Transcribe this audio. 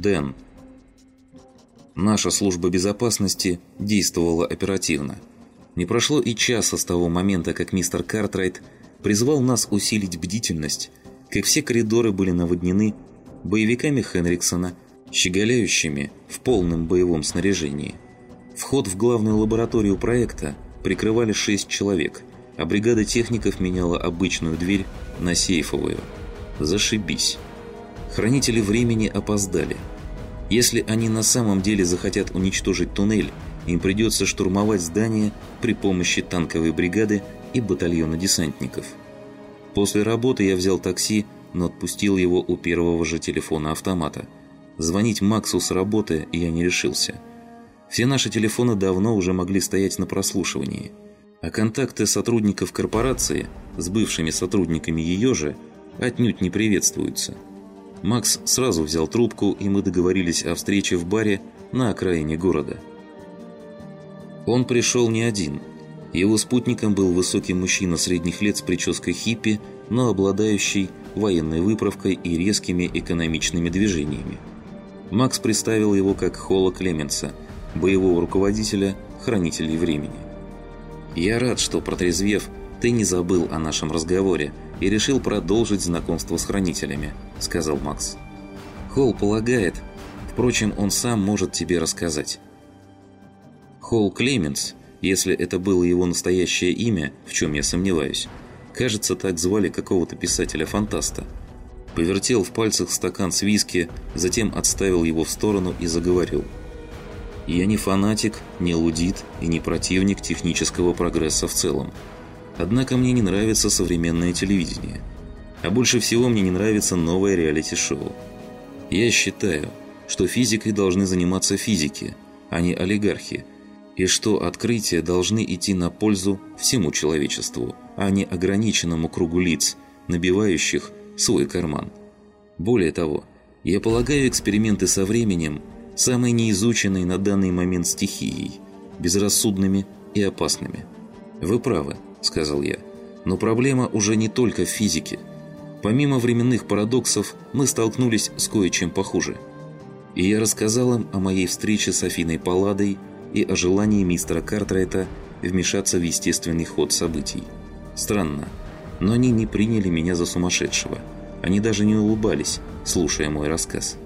Дэн. Наша служба безопасности действовала оперативно. Не прошло и часа с того момента, как мистер Картрайт призвал нас усилить бдительность, как все коридоры были наводнены боевиками Хенриксона, щеголяющими в полном боевом снаряжении. Вход в главную лабораторию проекта прикрывали шесть человек, а бригада техников меняла обычную дверь на сейфовую. Зашибись. Хранители времени опоздали. Если они на самом деле захотят уничтожить туннель, им придется штурмовать здание при помощи танковой бригады и батальона десантников. После работы я взял такси, но отпустил его у первого же телефона автомата. Звонить Максу с работы я не решился. Все наши телефоны давно уже могли стоять на прослушивании. А контакты сотрудников корпорации с бывшими сотрудниками ее же отнюдь не приветствуются. Макс сразу взял трубку, и мы договорились о встрече в баре на окраине города. Он пришел не один. Его спутником был высокий мужчина средних лет с прической хиппи, но обладающий военной выправкой и резкими экономичными движениями. Макс представил его как Холла Клеменса, боевого руководителя Хранителей Времени. «Я рад, что, протрезвев, ты не забыл о нашем разговоре и решил продолжить знакомство с Хранителями», — сказал Макс. «Холл полагает, впрочем, он сам может тебе рассказать». Холл Клеменс, если это было его настоящее имя, в чем я сомневаюсь, кажется, так звали какого-то писателя-фантаста, повертел в пальцах стакан с виски, затем отставил его в сторону и заговорил — я не фанатик, не лудит и не противник технического прогресса в целом. Однако мне не нравится современное телевидение. А больше всего мне не нравится новое реалити-шоу. Я считаю, что физикой должны заниматься физики, а не олигархи, и что открытия должны идти на пользу всему человечеству, а не ограниченному кругу лиц, набивающих свой карман. Более того, я полагаю эксперименты со временем – самой неизученной на данный момент стихией, безрассудными и опасными. «Вы правы», — сказал я, — «но проблема уже не только в физике. Помимо временных парадоксов, мы столкнулись с кое-чем похуже. И я рассказал им о моей встрече с Афиной Палладой и о желании мистера Картрайта вмешаться в естественный ход событий. Странно, но они не приняли меня за сумасшедшего. Они даже не улыбались, слушая мой рассказ.